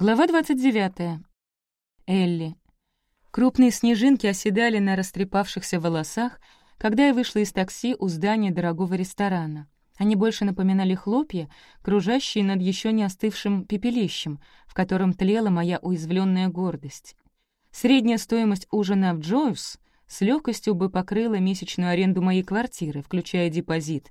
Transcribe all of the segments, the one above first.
Глава 29. Элли. Крупные снежинки оседали на растрепавшихся волосах, когда я вышла из такси у здания дорогого ресторана. Они больше напоминали хлопья, кружащие над еще не остывшим пепелищем, в котором тлела моя уязвленная гордость. Средняя стоимость ужина в Джойс с легкостью бы покрыла месячную аренду моей квартиры, включая депозит,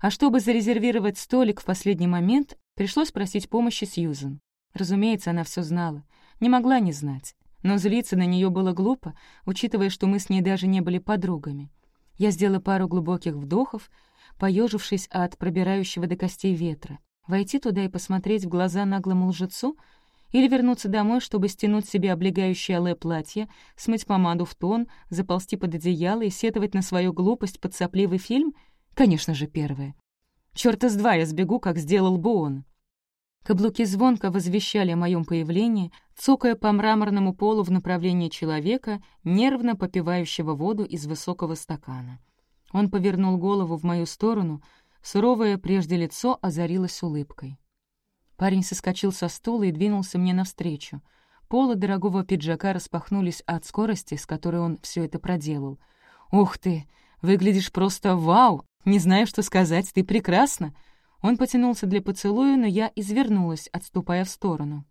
а чтобы зарезервировать столик в последний момент, пришлось просить помощи Сьюзен. Разумеется, она все знала. Не могла не знать. Но злиться на нее было глупо, учитывая, что мы с ней даже не были подругами. Я сделала пару глубоких вдохов, поежившись от пробирающего до костей ветра. Войти туда и посмотреть в глаза наглому лжецу или вернуться домой, чтобы стянуть себе облегающее алое платье, смыть помаду в тон, заползти под одеяло и сетовать на свою глупость под сопливый фильм? Конечно же, первое. Чёрта с два я сбегу, как сделал бы он. Каблуки звонко возвещали о моем появлении, цокая по мраморному полу в направлении человека, нервно попивающего воду из высокого стакана. Он повернул голову в мою сторону, суровое прежде лицо озарилось улыбкой. Парень соскочил со стула и двинулся мне навстречу. Полы дорогого пиджака распахнулись от скорости, с которой он все это проделал. «Ух ты! Выглядишь просто вау! Не знаю, что сказать, ты прекрасна!» Он потянулся для поцелуя, но я извернулась, отступая в сторону.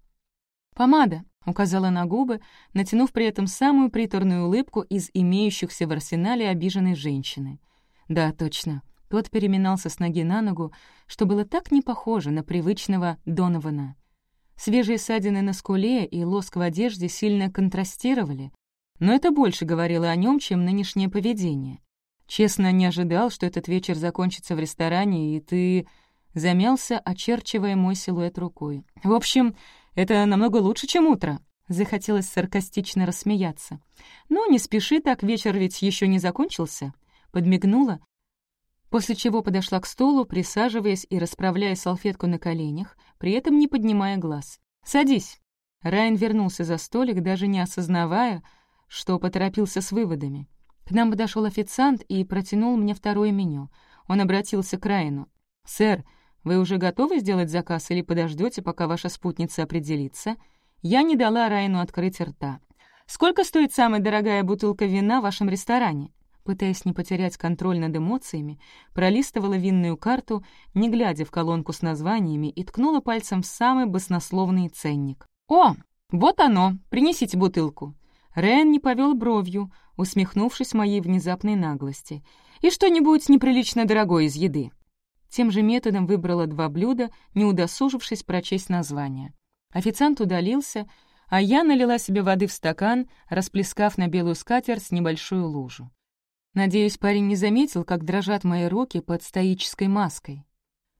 «Помада», — указала на губы, натянув при этом самую приторную улыбку из имеющихся в арсенале обиженной женщины. «Да, точно». Тот переминался с ноги на ногу, что было так не похоже на привычного Донована. Свежие ссадины на скуле и лоск в одежде сильно контрастировали, но это больше говорило о нем, чем нынешнее поведение. Честно, не ожидал, что этот вечер закончится в ресторане, и ты Замялся, очерчивая мой силуэт рукой. «В общем, это намного лучше, чем утро». Захотелось саркастично рассмеяться. «Но не спеши так, вечер ведь еще не закончился». Подмигнула, после чего подошла к столу, присаживаясь и расправляя салфетку на коленях, при этом не поднимая глаз. «Садись». Райан вернулся за столик, даже не осознавая, что поторопился с выводами. К нам подошел официант и протянул мне второе меню. Он обратился к Райану. «Сэр, вы уже готовы сделать заказ или подождете, пока ваша спутница определится? Я не дала Райну открыть рта. Сколько стоит самая дорогая бутылка вина в вашем ресторане? Пытаясь не потерять контроль над эмоциями, пролистывала винную карту, не глядя в колонку с названиями, и ткнула пальцем в самый баснословный ценник. «О, вот оно! Принесите бутылку!» Райан не повел бровью, усмехнувшись моей внезапной наглости. «И что-нибудь неприлично дорогое из еды. Тем же методом выбрала два блюда, не удосужившись прочесть название. Официант удалился, а я налила себе воды в стакан, расплескав на белую скатерть небольшую лужу. Надеюсь, парень не заметил, как дрожат мои руки под стоической маской.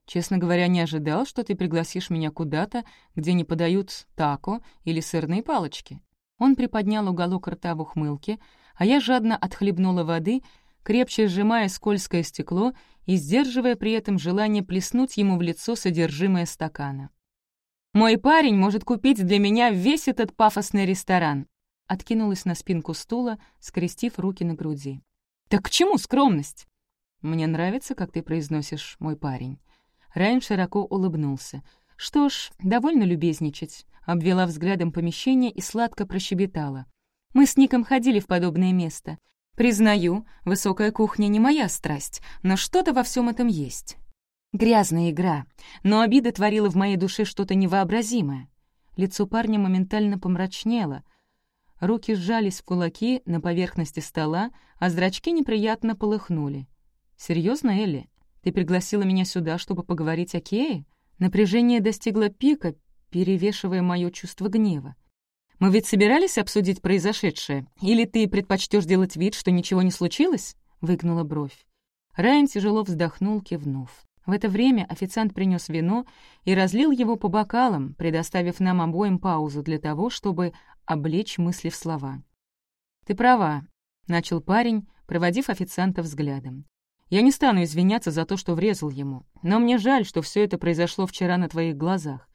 Честно говоря, не ожидал, что ты пригласишь меня куда-то, где не подают тако или сырные палочки. Он приподнял уголок рта в ухмылке, а я жадно отхлебнула воды, крепче сжимая скользкое стекло и сдерживая при этом желание плеснуть ему в лицо содержимое стакана. «Мой парень может купить для меня весь этот пафосный ресторан», откинулась на спинку стула, скрестив руки на груди. «Так к чему скромность?» «Мне нравится, как ты произносишь «мой парень». Райан широко улыбнулся. «Что ж, довольно любезничать», обвела взглядом помещение и сладко прощебетала. «Мы с Ником ходили в подобное место. Признаю, высокая кухня не моя страсть, но что-то во всем этом есть. Грязная игра, но обида творила в моей душе что-то невообразимое. Лицо парня моментально помрачнело. Руки сжались в кулаки на поверхности стола, а зрачки неприятно полыхнули. Серьезно, Элли? Ты пригласила меня сюда, чтобы поговорить о Кее?» Напряжение достигло пика, перевешивая мое чувство гнева. Мы ведь собирались обсудить произошедшее? Или ты предпочтешь делать вид, что ничего не случилось?» — выгнула бровь. Райан тяжело вздохнул, кивнув. В это время официант принес вино и разлил его по бокалам, предоставив нам обоим паузу для того, чтобы облечь мысли в слова. «Ты права», — начал парень, проводив официанта взглядом. «Я не стану извиняться за то, что врезал ему, но мне жаль, что все это произошло вчера на твоих глазах.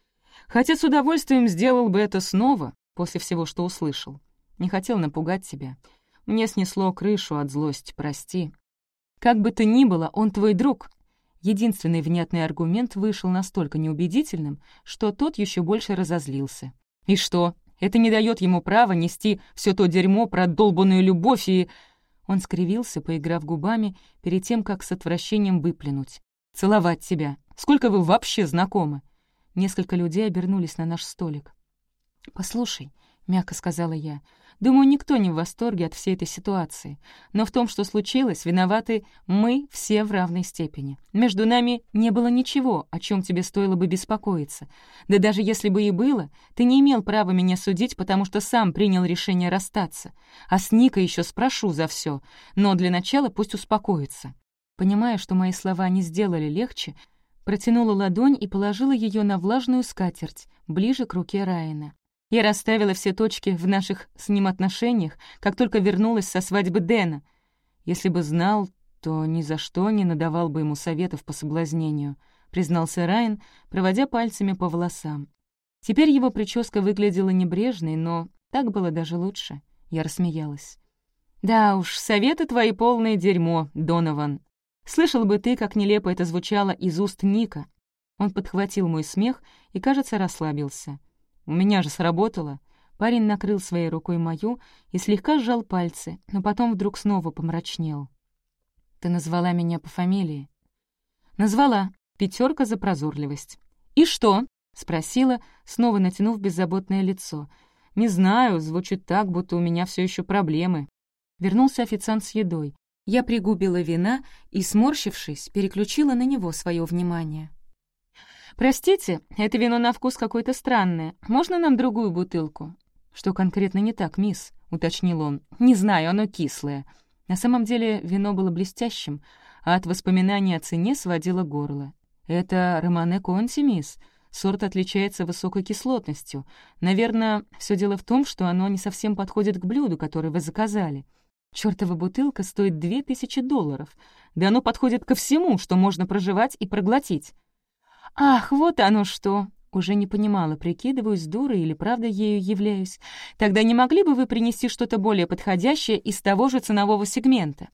Хотя с удовольствием сделал бы это снова, после всего, что услышал. Не хотел напугать тебя. Мне снесло крышу от злости, прости. Как бы то ни было, он твой друг. Единственный внятный аргумент вышел настолько неубедительным, что тот еще больше разозлился. И что? Это не дает ему права нести все то дерьмо про долбанную любовь и... Он скривился, поиграв губами, перед тем, как с отвращением выплюнуть. «Целовать тебя. Сколько вы вообще знакомы?» Несколько людей обернулись на наш столик. «Послушай», — мягко сказала я, Думаю, никто не в восторге от всей этой ситуации. Но в том, что случилось, виноваты мы все в равной степени. Между нами не было ничего, о чем тебе стоило бы беспокоиться. Да даже если бы и было, ты не имел права меня судить, потому что сам принял решение расстаться. А с Никой еще спрошу за все, но для начала пусть успокоится. Понимая, что мои слова не сделали легче, протянула ладонь и положила ее на влажную скатерть, ближе к руке Райана. Я расставила все точки в наших с ним отношениях, как только вернулась со свадьбы Дэна. Если бы знал, то ни за что не надавал бы ему советов по соблазнению, признался Райан, проводя пальцами по волосам. Теперь его прическа выглядела небрежной, но так было даже лучше. Я рассмеялась. «Да уж, советы твои полное дерьмо, Донован. Слышал бы ты, как нелепо это звучало из уст Ника». Он подхватил мой смех и, кажется, расслабился. У меня же сработало. Парень накрыл своей рукой мою и слегка сжал пальцы, но потом вдруг снова помрачнел. «Ты назвала меня по фамилии?» «Назвала. Пятерка за прозорливость». «И что?» — спросила, снова натянув беззаботное лицо. «Не знаю, звучит так, будто у меня все еще проблемы». Вернулся официант с едой. Я пригубила вина и, сморщившись, переключила на него свое внимание. «Простите, это вино на вкус какое-то странное. Можно нам другую бутылку?» «Что конкретно не так, мисс?» — уточнил он. «Не знаю, оно кислое». На самом деле вино было блестящим, а от воспоминаний о цене сводило горло. «Это Романе Конти, мисс. Сорт отличается высокой кислотностью. Наверное, все дело в том, что оно не совсем подходит к блюду, которое вы заказали. Чёртова бутылка стоит две тысячи долларов. Да оно подходит ко всему, что можно проживать и проглотить. «Ах, вот оно что!» Уже не понимала, прикидываюсь дурой или правда ею являюсь. Тогда не могли бы вы принести что-то более подходящее из того же ценового сегмента?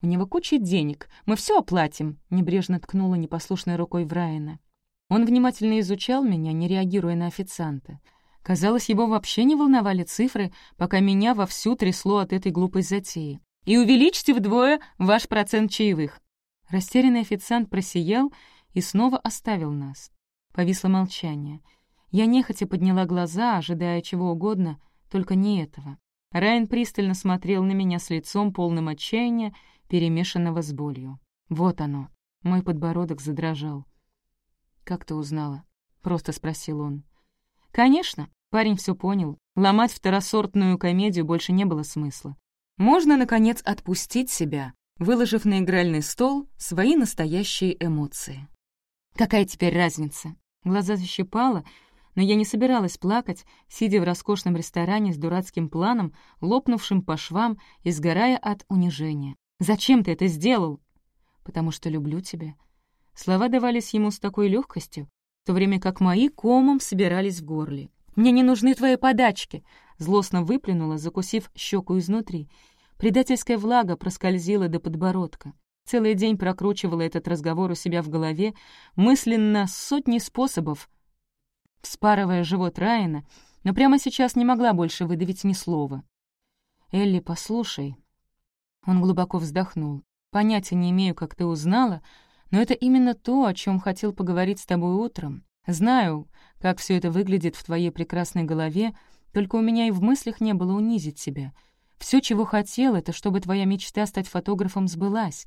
У него куча денег, мы все оплатим, — небрежно ткнула непослушной рукой в Райана. Он внимательно изучал меня, не реагируя на официанта. Казалось, его вообще не волновали цифры, пока меня вовсю трясло от этой глупой затеи. «И увеличьте вдвое ваш процент чаевых». Растерянный официант просиял и снова оставил нас. Повисло молчание. Я нехотя подняла глаза, ожидая чего угодно, только не этого. Райан пристально смотрел на меня с лицом, полным отчаяния, перемешанного с болью. Вот оно. Мой подбородок задрожал. «Как ты узнала?» — просто спросил он. «Конечно». Парень все понял. Ломать второсортную комедию больше не было смысла. Можно, наконец, отпустить себя, выложив на игральный стол свои настоящие эмоции. Какая теперь разница? Глаза защипала, но я не собиралась плакать, сидя в роскошном ресторане с дурацким планом, лопнувшим по швам и сгорая от унижения. «Зачем ты это сделал?» «Потому что люблю тебя». Слова давались ему с такой легкостью, в то время как мои комом собирались в горле. «Мне не нужны твои подачки!» Злостно выплюнула, закусив щеку изнутри. Предательская влага проскользила до подбородка. Целый день прокручивала этот разговор у себя в голове, мысленно сотни способов, вспарывая живот Райана, но прямо сейчас не могла больше выдавить ни слова. «Элли, послушай». Он глубоко вздохнул. «Понятия не имею, как ты узнала, но это именно то, о чем хотел поговорить с тобой утром. Знаю, как все это выглядит в твоей прекрасной голове, только у меня и в мыслях не было унизить себя. Все, чего хотел, это чтобы твоя мечта стать фотографом сбылась.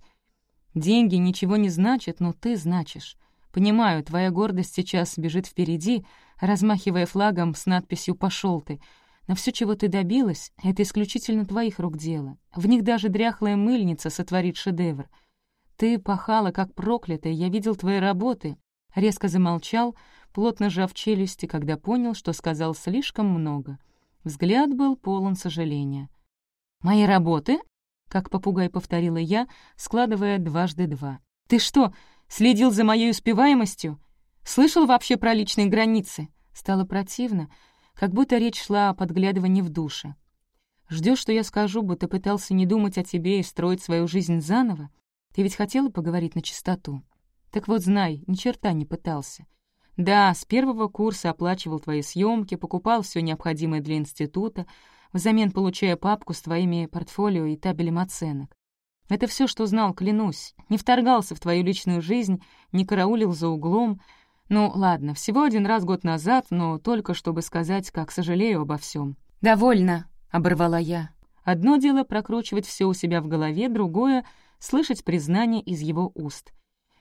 Деньги ничего не значат, но ты значишь. Понимаю, твоя гордость сейчас бежит впереди, размахивая флагом с надписью «Пошёл ты», но все, чего ты добилась, — это исключительно твоих рук дело. В них даже дряхлая мыльница сотворит шедевр. Ты пахала, как проклятая, я видел твои работы. Резко замолчал, плотно сжав челюсти, когда понял, что сказал слишком много. Взгляд был полон сожаления. «Мои работы?» Как попугай повторила я, складывая дважды два. «Ты что, следил за моей успеваемостью? Слышал вообще про личные границы?» Стало противно, как будто речь шла о подглядывании в душе. Ждешь, что я скажу, будто пытался не думать о тебе и строить свою жизнь заново? Ты ведь хотела поговорить на чистоту? Так вот знай, ни черта не пытался. Да, с первого курса оплачивал твои съемки, покупал все необходимое для института, взамен получая папку с твоими портфолио и табелем оценок. Это все, что знал, клянусь. Не вторгался в твою личную жизнь, не караулил за углом. Ну, ладно, всего один раз год назад, но только чтобы сказать, как сожалею обо всем. «Довольно», — оборвала я. Одно дело прокручивать все у себя в голове, другое — слышать признание из его уст.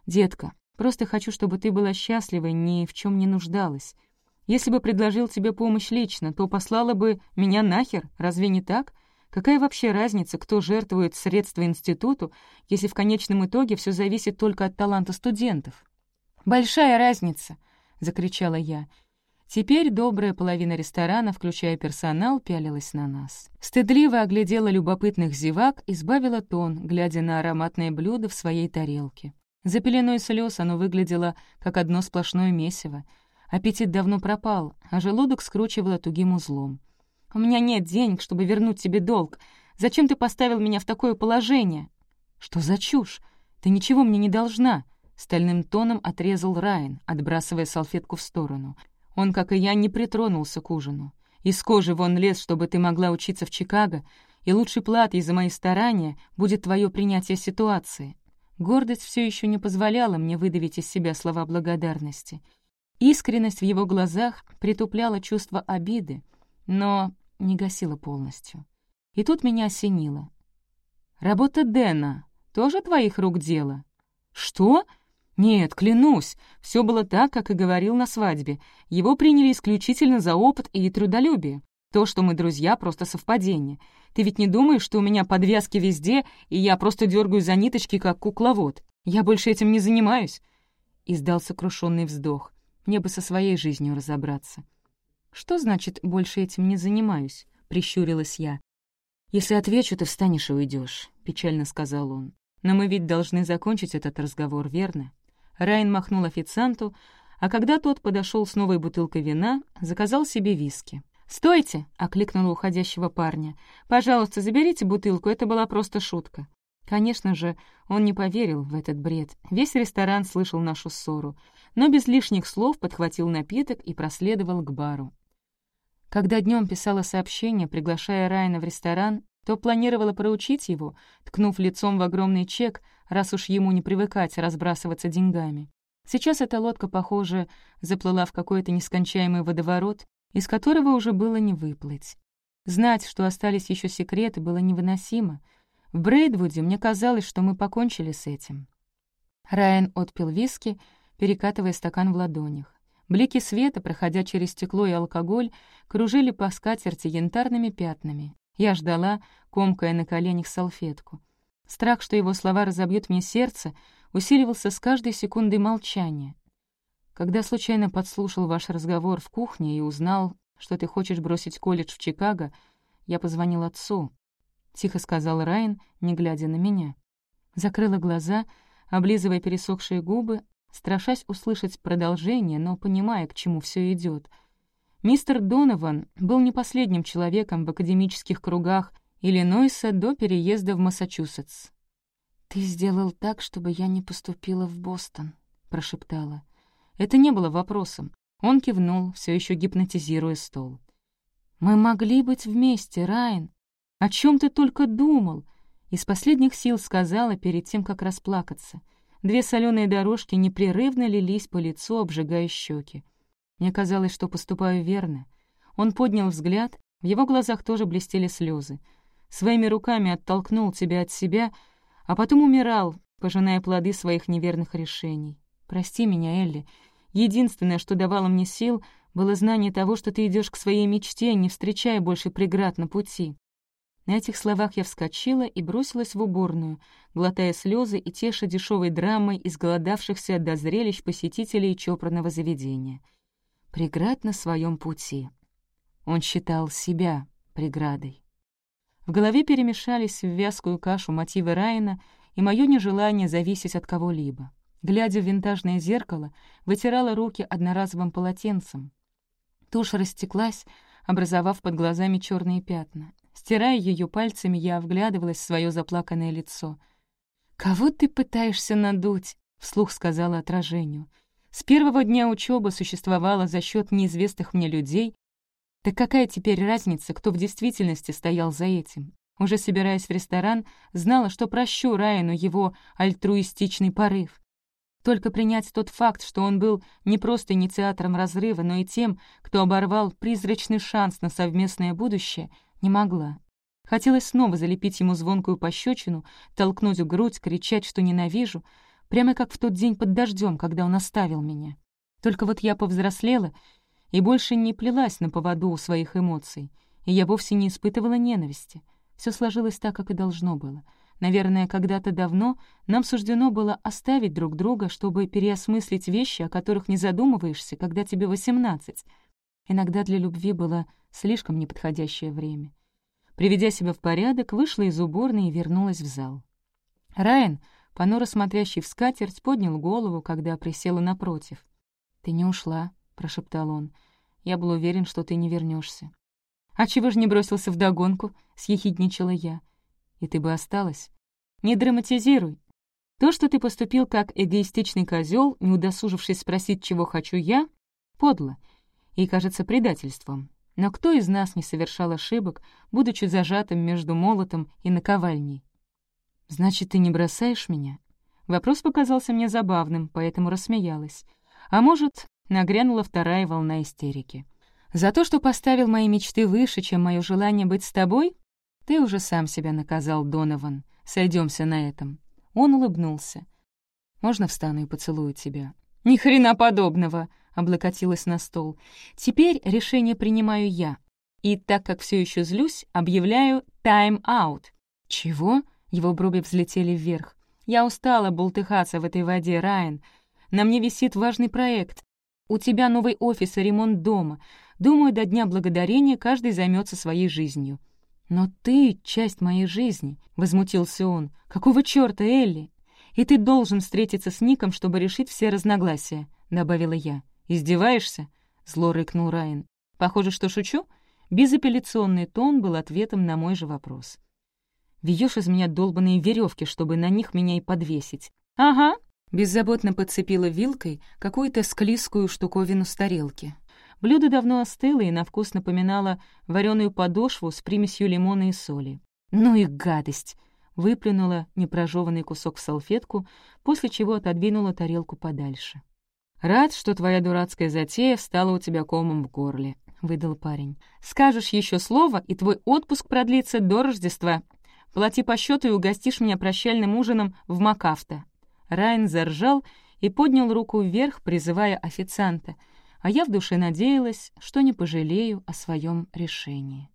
«Детка, просто хочу, чтобы ты была счастлива и ни в чем не нуждалась. Если бы предложил тебе помощь лично, то послала бы меня нахер, разве не так? Какая вообще разница, кто жертвует средства институту, если в конечном итоге все зависит только от таланта студентов? «Большая разница!» — закричала я. Теперь добрая половина ресторана, включая персонал, пялилась на нас. Стыдливо оглядела любопытных зевак и сбавила тон, глядя на ароматное блюдо в своей тарелке. За пеленой слез оно выглядело, как одно сплошное месиво. Аппетит давно пропал, а желудок скручивало тугим узлом. «У меня нет денег, чтобы вернуть тебе долг. Зачем ты поставил меня в такое положение?» «Что за чушь? Ты ничего мне не должна», — стальным тоном отрезал Райан, отбрасывая салфетку в сторону — он, как и я, не притронулся к ужину. Из кожи вон лез, чтобы ты могла учиться в Чикаго, и лучшей платой за мои старания будет твое принятие ситуации. Гордость все еще не позволяла мне выдавить из себя слова благодарности. Искренность в его глазах притупляла чувство обиды, но не гасила полностью. И тут меня осенило. «Работа Дэна тоже твоих рук дело?» «Что?» Нет, клянусь, все было так, как и говорил на свадьбе. Его приняли исключительно за опыт и трудолюбие. То, что мы друзья, просто совпадение. Ты ведь не думаешь, что у меня подвязки везде, и я просто дергаю за ниточки, как кукловод? Я больше этим не занимаюсь?» Издал сокрушенный вздох. Мне бы со своей жизнью разобраться. «Что значит «больше этим не занимаюсь»?» — прищурилась я. «Если отвечу, ты встанешь и уйдешь, печально сказал он. «Но мы ведь должны закончить этот разговор, верно?» Райан махнул официанту, а когда тот подошел с новой бутылкой вина, заказал себе виски. «Стойте!» — окликнула уходящего парня. «Пожалуйста, заберите бутылку, это была просто шутка». Конечно же, он не поверил в этот бред. Весь ресторан слышал нашу ссору, но без лишних слов подхватил напиток и проследовал к бару. Когда днем писала сообщение, приглашая Райана в ресторан, то планировала проучить его, ткнув лицом в огромный чек, раз уж ему не привыкать разбрасываться деньгами. Сейчас эта лодка, похоже, заплыла в какой-то нескончаемый водоворот, из которого уже было не выплыть. Знать, что остались еще секреты, было невыносимо. В Брейдвуде мне казалось, что мы покончили с этим. Райан отпил виски, перекатывая стакан в ладонях. Блики света, проходя через стекло и алкоголь, кружили по скатерти янтарными пятнами. Я ждала, комкая на коленях салфетку. Страх, что его слова разобьют мне сердце, усиливался с каждой секундой молчания. Когда случайно подслушал ваш разговор в кухне и узнал, что ты хочешь бросить колледж в Чикаго, я позвонил отцу. Тихо сказал Райан, не глядя на меня. Закрыла глаза, облизывая пересохшие губы, страшась услышать продолжение, но понимая, к чему все идет. Мистер Донован был не последним человеком в академических кругах, Иллинойса до переезда в Массачусетс. «Ты сделал так, чтобы я не поступила в Бостон», — прошептала. Это не было вопросом. Он кивнул, все еще гипнотизируя стол. «Мы могли быть вместе, Райан. О чем ты только думал?» Из последних сил сказала перед тем, как расплакаться. Две соленые дорожки непрерывно лились по лицу, обжигая щеки. Мне казалось, что поступаю верно. Он поднял взгляд, в его глазах тоже блестели слезы своими руками оттолкнул тебя от себя, а потом умирал, пожиная плоды своих неверных решений. Прости меня, Элли. Единственное, что давало мне сил, было знание того, что ты идешь к своей мечте, не встречая больше преград на пути. На этих словах я вскочила и бросилась в уборную, глотая слезы и теша дешевой драмой изголодавшихся до зрелищ посетителей чопорного заведения. Преград на своем пути. Он считал себя преградой. В голове перемешались в вязкую кашу мотивы Райана и мое нежелание зависеть от кого-либо. Глядя в винтажное зеркало, вытирала руки одноразовым полотенцем. Тушь растеклась, образовав под глазами черные пятна. Стирая ее пальцами, я вглядывалась в свое заплаканное лицо. «Кого ты пытаешься надуть?» — вслух сказала отражению. С первого дня учебы существовала за счет неизвестных мне людей. Так какая теперь разница, кто в действительности стоял за этим? Уже собираясь в ресторан, знала, что прощу Райану его альтруистичный порыв. Только принять тот факт, что он был не просто инициатором разрыва, но и тем, кто оборвал призрачный шанс на совместное будущее, не могла. Хотелось снова залепить ему звонкую пощечину, толкнуть в грудь, кричать, что ненавижу, прямо как в тот день под дождем, когда он оставил меня. Только вот я повзрослела и больше не плелась на поводу у своих эмоций, и я вовсе не испытывала ненависти. Все сложилось так, как и должно было — Наверное, когда-то давно нам суждено было оставить друг друга, чтобы переосмыслить вещи, о которых не задумываешься, когда тебе восемнадцать. Иногда для любви было слишком неподходящее время. Приведя себя в порядок, вышла из уборной и вернулась в зал. Райан, понуро смотрящий в скатерть, поднял голову, когда присела напротив. «Ты не ушла», — прошептал он. «Я был уверен, что ты не вернешься. «А чего ж не бросился вдогонку?» — съехидничала я и ты бы осталась. Не драматизируй. То, что ты поступил как эгоистичный козел, не удосужившись спросить, чего хочу я, подло и кажется предательством. Но кто из нас не совершал ошибок, будучи зажатым между молотом и наковальней? «Значит, ты не бросаешь меня?» Вопрос показался мне забавным, поэтому рассмеялась. А может, нагрянула вторая волна истерики. «За то, что поставил мои мечты выше, чем мое желание быть с тобой? «Ты уже сам себя наказал, Донован. Сойдемся на этом». Он улыбнулся. «Можно встану и поцелую тебя?» «Ни хрена подобного!» — облокотилась на стол. «Теперь решение принимаю я. И так как все еще злюсь, объявляю тайм-аут». «Чего?» — его брови взлетели вверх. «Я устала болтыхаться в этой воде, Райан. На мне висит важный проект. У тебя новый офис и ремонт дома. Думаю, до Дня Благодарения каждый займется своей жизнью. «Но ты — часть моей жизни», — возмутился он. «Какого чёрта, Элли? И ты должен встретиться с Ником, чтобы решить все разногласия», — добавила я. «Издеваешься?» — зло рыкнул Райан. «Похоже, что шучу?» Безапелляционный тон был ответом на мой же вопрос. «Вьёшь из меня долбанные веревки, чтобы на них меня и подвесить». «Ага», — беззаботно подцепила вилкой какую-то склизкую штуковину с тарелки. Блюдо давно остыло и на вкус напоминало вареную подошву с примесью лимона и соли. «Ну и гадость!» — выплюнула непрожеванный кусок в салфетку, после чего отодвинула тарелку подальше. «Рад, что твоя дурацкая затея встала у тебя комом в горле», — выдал парень. «Скажешь еще слово, и твой отпуск продлится до Рождества. Плати по счету и угостишь меня прощальным ужином в Макафта». Райан заржал и поднял руку вверх, призывая официанта — а я в душе надеялась, что не пожалею о своем решении.